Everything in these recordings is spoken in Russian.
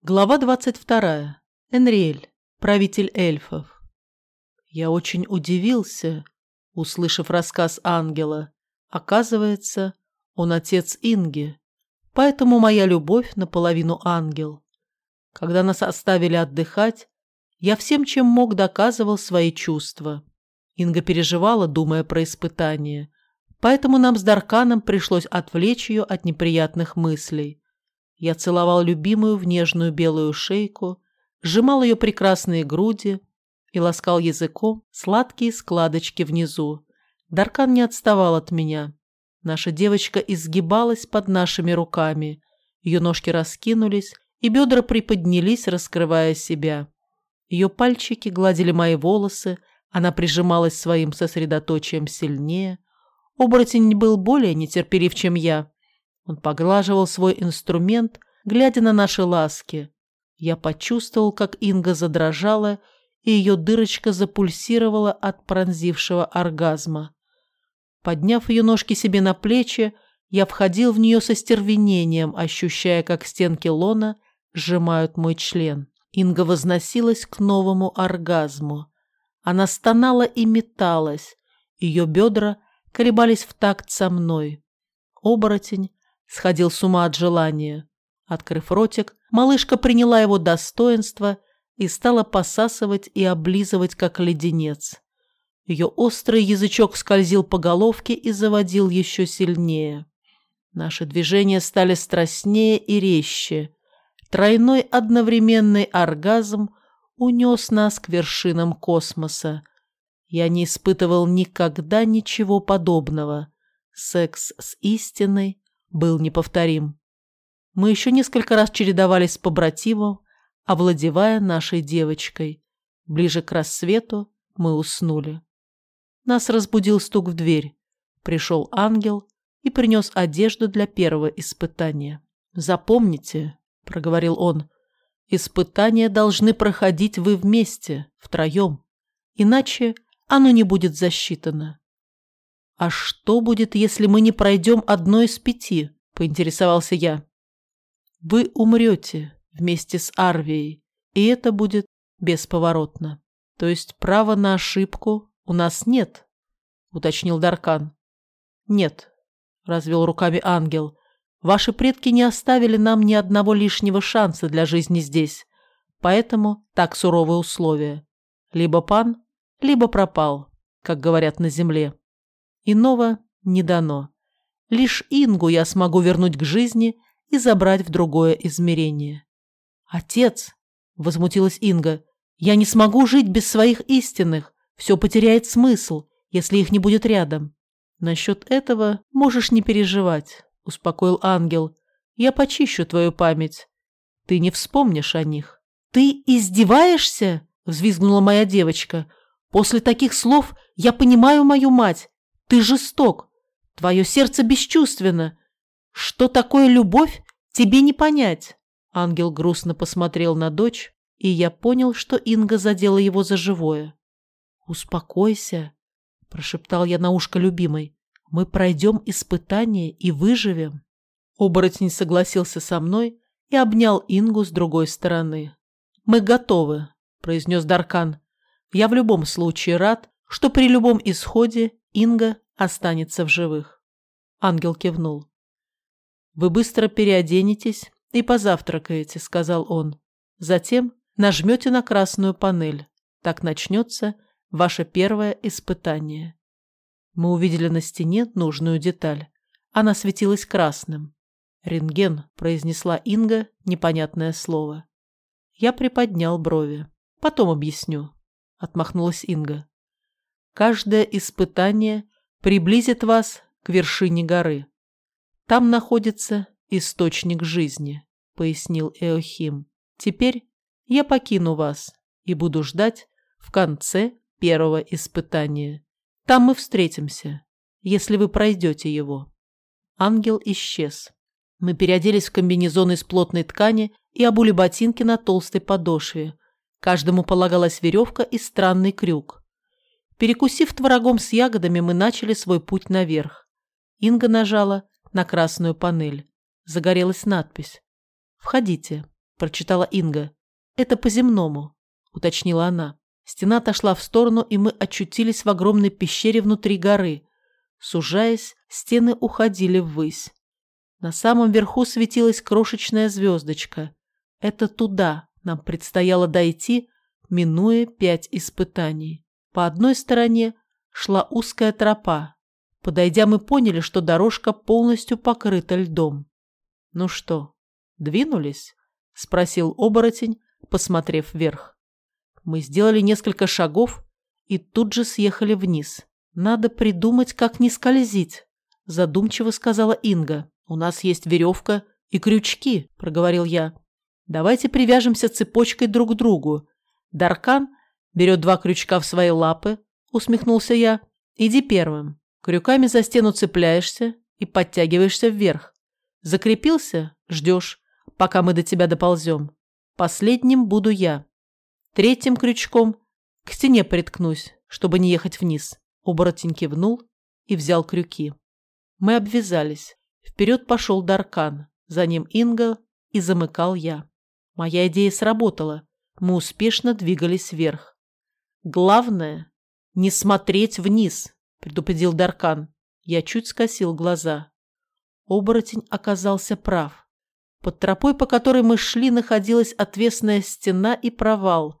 Глава 22. Энриэль, правитель эльфов. Я очень удивился, услышав рассказ ангела. Оказывается, он отец Инги, поэтому моя любовь наполовину ангел. Когда нас оставили отдыхать, я всем, чем мог, доказывал свои чувства. Инга переживала, думая про испытание, поэтому нам с Дарканом пришлось отвлечь ее от неприятных мыслей. Я целовал любимую в нежную белую шейку, сжимал ее прекрасные груди и ласкал языком сладкие складочки внизу. Даркан не отставал от меня. Наша девочка изгибалась под нашими руками. Ее ножки раскинулись, и бедра приподнялись, раскрывая себя. Ее пальчики гладили мои волосы, она прижималась своим сосредоточием сильнее. Оборотень был более нетерпелив, чем я. Он поглаживал свой инструмент, глядя на наши ласки. Я почувствовал, как Инга задрожала, и ее дырочка запульсировала от пронзившего оргазма. Подняв ее ножки себе на плечи, я входил в нее со стервенением, ощущая, как стенки лона сжимают мой член. Инга возносилась к новому оргазму. Она стонала и металась. Ее бедра колебались в такт со мной. Оборотень сходил с ума от желания. Открыв ротик, малышка приняла его достоинство и стала посасывать и облизывать, как леденец. Ее острый язычок скользил по головке и заводил еще сильнее. Наши движения стали страстнее и резче. Тройной одновременный оргазм унес нас к вершинам космоса. Я не испытывал никогда ничего подобного. Секс с истиной был неповторим. Мы еще несколько раз чередовались с побратимом, овладевая нашей девочкой. Ближе к рассвету мы уснули. Нас разбудил стук в дверь. Пришел ангел и принес одежду для первого испытания. «Запомните», — проговорил он, — «испытания должны проходить вы вместе, втроем, иначе оно не будет засчитано. «А что будет, если мы не пройдем одно из пяти?» – поинтересовался я. «Вы умрете вместе с Арвией, и это будет бесповоротно. То есть права на ошибку у нас нет?» – уточнил Даркан. «Нет», – развел руками ангел. «Ваши предки не оставили нам ни одного лишнего шанса для жизни здесь, поэтому так суровые условия. Либо пан, либо пропал, как говорят на земле». Иного не дано. Лишь Ингу я смогу вернуть к жизни и забрать в другое измерение. «Отец!» – возмутилась Инга. «Я не смогу жить без своих истинных. Все потеряет смысл, если их не будет рядом». «Насчет этого можешь не переживать», – успокоил ангел. «Я почищу твою память. Ты не вспомнишь о них». «Ты издеваешься?» – взвизгнула моя девочка. «После таких слов я понимаю мою мать. Ты жесток. Твое сердце бесчувственно. Что такое любовь, тебе не понять. Ангел грустно посмотрел на дочь, и я понял, что Инга задела его за живое. «Успокойся», – прошептал я на ушко любимой. «Мы пройдем испытание и выживем». Оборотень согласился со мной и обнял Ингу с другой стороны. «Мы готовы», – произнес Даркан. «Я в любом случае рад, что при любом исходе Инга останется в живых. Ангел кивнул. «Вы быстро переоденетесь и позавтракаете», — сказал он. «Затем нажмете на красную панель. Так начнется ваше первое испытание». Мы увидели на стене нужную деталь. Она светилась красным. «Рентген», — произнесла Инга непонятное слово. Я приподнял брови. «Потом объясню», — отмахнулась Инга. Каждое испытание приблизит вас к вершине горы. Там находится источник жизни, пояснил Эохим. Теперь я покину вас и буду ждать в конце первого испытания. Там мы встретимся, если вы пройдете его. Ангел исчез. Мы переоделись в комбинезон из плотной ткани и обули ботинки на толстой подошве. Каждому полагалась веревка и странный крюк. Перекусив творогом с ягодами, мы начали свой путь наверх. Инга нажала на красную панель. Загорелась надпись. «Входите». прочитала Инга. «Это по-земному», — уточнила она. Стена отошла в сторону, и мы очутились в огромной пещере внутри горы. Сужаясь, стены уходили ввысь. На самом верху светилась крошечная звездочка. Это туда нам предстояло дойти, минуя пять испытаний. По одной стороне шла узкая тропа. Подойдя, мы поняли, что дорожка полностью покрыта льдом. «Ну что, двинулись?» — спросил оборотень, посмотрев вверх. Мы сделали несколько шагов и тут же съехали вниз. «Надо придумать, как не скользить», – задумчиво сказала Инга. «У нас есть веревка и крючки», – проговорил я. «Давайте привяжемся цепочкой друг к другу. Даркан берет два крючка в свои лапы», – усмехнулся я. «Иди первым. Крюками за стену цепляешься и подтягиваешься вверх. Закрепился – ждешь, пока мы до тебя доползем. Последним буду я. Третьим крючком к стене приткнусь, чтобы не ехать вниз. Оборотень кивнул и взял крюки. Мы обвязались. Вперед пошел Даркан, за ним Инга и замыкал я. Моя идея сработала. Мы успешно двигались вверх. «Главное – не смотреть вниз», – предупредил Даркан. Я чуть скосил глаза. Оборотень оказался прав. Под тропой, по которой мы шли, находилась отвесная стена и провал.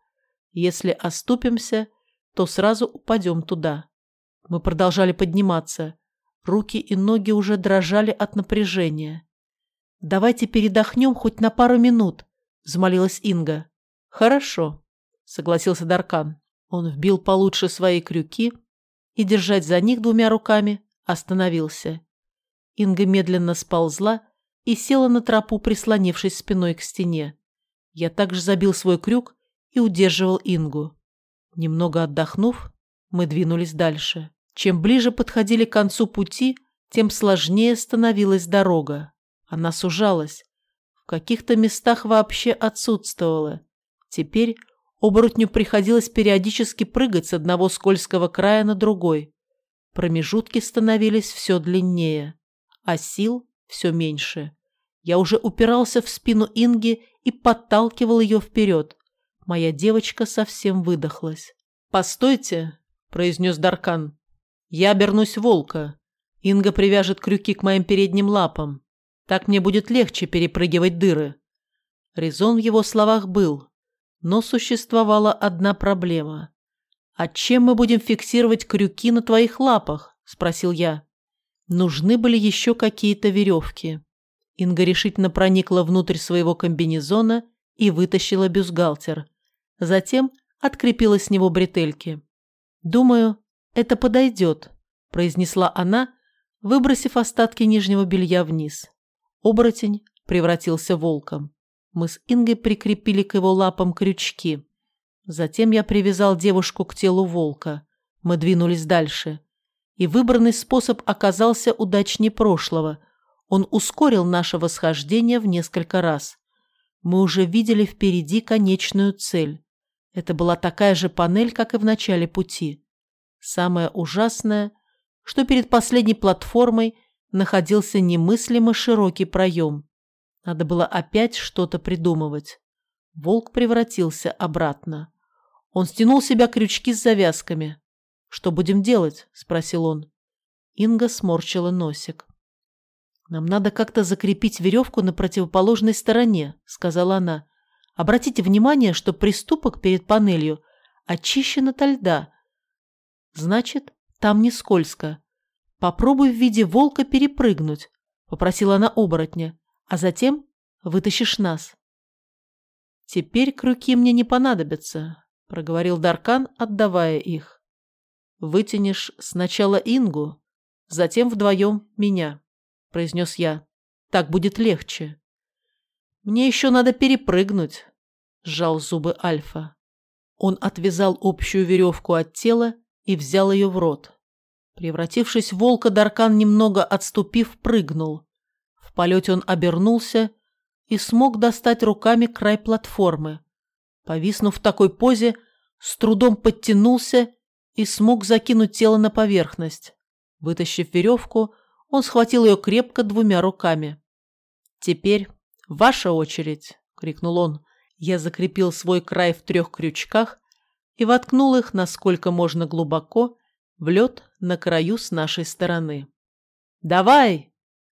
Если оступимся, то сразу упадем туда. Мы продолжали подниматься. Руки и ноги уже дрожали от напряжения. «Давайте передохнем хоть на пару минут», — взмолилась Инга. «Хорошо», — согласился Даркан. Он вбил получше свои крюки и, держать за них двумя руками, остановился. Инга медленно сползла и села на тропу, прислонившись спиной к стене. Я также забил свой крюк и удерживал Ингу. Немного отдохнув, мы двинулись дальше. Чем ближе подходили к концу пути, тем сложнее становилась дорога. Она сужалась. В каких-то местах вообще отсутствовала. Теперь оборотню приходилось периодически прыгать с одного скользкого края на другой. Промежутки становились все длиннее, а сил все меньше. Я уже упирался в спину Инги и подталкивал ее вперед. Моя девочка совсем выдохлась. «Постойте», – произнес Даркан. «Я обернусь волка. Инга привяжет крюки к моим передним лапам. Так мне будет легче перепрыгивать дыры». Резон в его словах был, но существовала одна проблема. «А чем мы будем фиксировать крюки на твоих лапах?» – спросил я. Нужны были еще какие-то веревки. Инга решительно проникла внутрь своего комбинезона и вытащила бюстгальтер – Затем открепила с него бретельки. «Думаю, это подойдет», – произнесла она, выбросив остатки нижнего белья вниз. Оборотень превратился волком. Мы с Ингой прикрепили к его лапам крючки. Затем я привязал девушку к телу волка. Мы двинулись дальше. И выбранный способ оказался удачнее прошлого. Он ускорил наше восхождение в несколько раз. Мы уже видели впереди конечную цель. Это была такая же панель, как и в начале пути. Самое ужасное, что перед последней платформой находился немыслимо широкий проем. Надо было опять что-то придумывать. Волк превратился обратно. Он стянул себя крючки с завязками. «Что будем делать?» – спросил он. Инга сморщила носик. «Нам надо как-то закрепить веревку на противоположной стороне», – сказала она. Обратите внимание, что приступок перед панелью очищен от льда. Значит, там не скользко. Попробуй в виде волка перепрыгнуть, попросила она оборотня, а затем вытащишь нас. Теперь крюки мне не понадобятся, проговорил Даркан, отдавая их. Вытянешь сначала Ингу, затем вдвоем меня, произнес я. Так будет легче. Мне еще надо перепрыгнуть, сжал зубы Альфа. Он отвязал общую веревку от тела и взял ее в рот. Превратившись в волка, Даркан, немного отступив, прыгнул. Полете он обернулся и смог достать руками край платформы. Повиснув в такой позе, с трудом подтянулся и смог закинуть тело на поверхность. Вытащив веревку, он схватил ее крепко двумя руками. «Теперь ваша очередь», крикнул он. Я закрепил свой край в трех крючках и воткнул их, насколько можно глубоко, в лед на краю с нашей стороны. «Давай!» —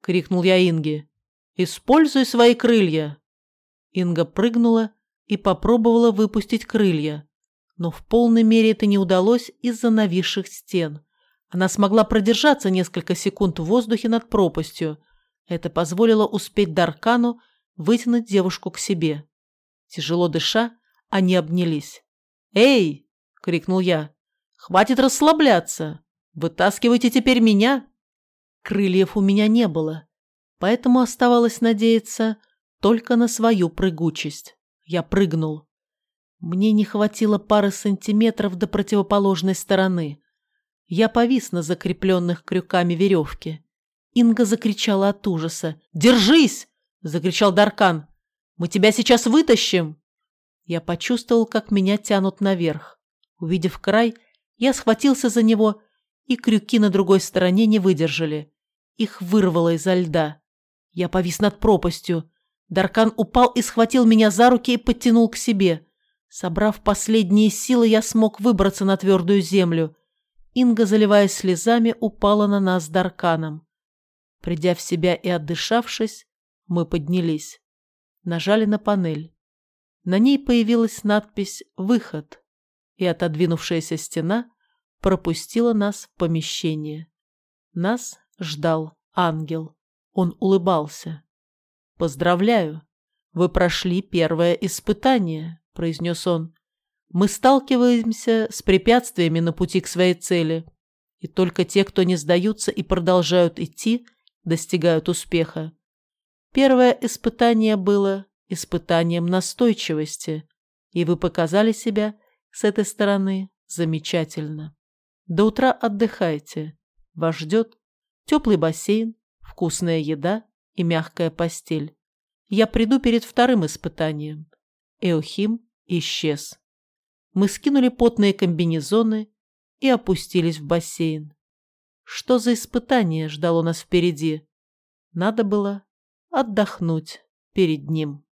крикнул я Инге. «Используй свои крылья!» Инга прыгнула и попробовала выпустить крылья, но в полной мере это не удалось из-за нависших стен. Она смогла продержаться несколько секунд в воздухе над пропастью. Это позволило успеть Даркану вытянуть девушку к себе. Тяжело дыша, они обнялись. «Эй!» — крикнул я. «Хватит расслабляться! Вытаскивайте теперь меня!» Крыльев у меня не было, поэтому оставалось надеяться только на свою прыгучесть. Я прыгнул. Мне не хватило пары сантиметров до противоположной стороны. Я повис на закрепленных крюками веревке. Инга закричала от ужаса. «Держись!» – закричал Даркан. «Мы тебя сейчас вытащим!» Я почувствовал, как меня тянут наверх. Увидев край, я схватился за него, и крюки на другой стороне не выдержали. Их вырвало изо льда. Я повис над пропастью. Даркан упал и схватил меня за руки и подтянул к себе. Собрав последние силы, я смог выбраться на твердую землю. Инга, заливаясь слезами, упала на нас с Дарканом. Придя в себя и отдышавшись, мы поднялись. Нажали на панель. На ней появилась надпись «Выход», и отодвинувшаяся стена пропустила нас в помещение. Нас ждал ангел. Он улыбался. «Поздравляю, вы прошли первое испытание», – произнес он. «Мы сталкиваемся с препятствиями на пути к своей цели, и только те, кто не сдаются и продолжают идти, достигают успеха. Первое испытание было испытанием настойчивости, и вы показали себя с этой стороны замечательно. До утра отдыхайте. Вас ждет теплый бассейн, вкусная еда и мягкая постель. Я приду перед вторым испытанием. Эохим исчез. Мы скинули потные комбинезоны и опустились в бассейн. Что за испытание ждало нас впереди? Надо было отдохнуть перед ним.